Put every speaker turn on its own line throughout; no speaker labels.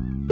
Mm-hmm.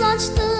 Edin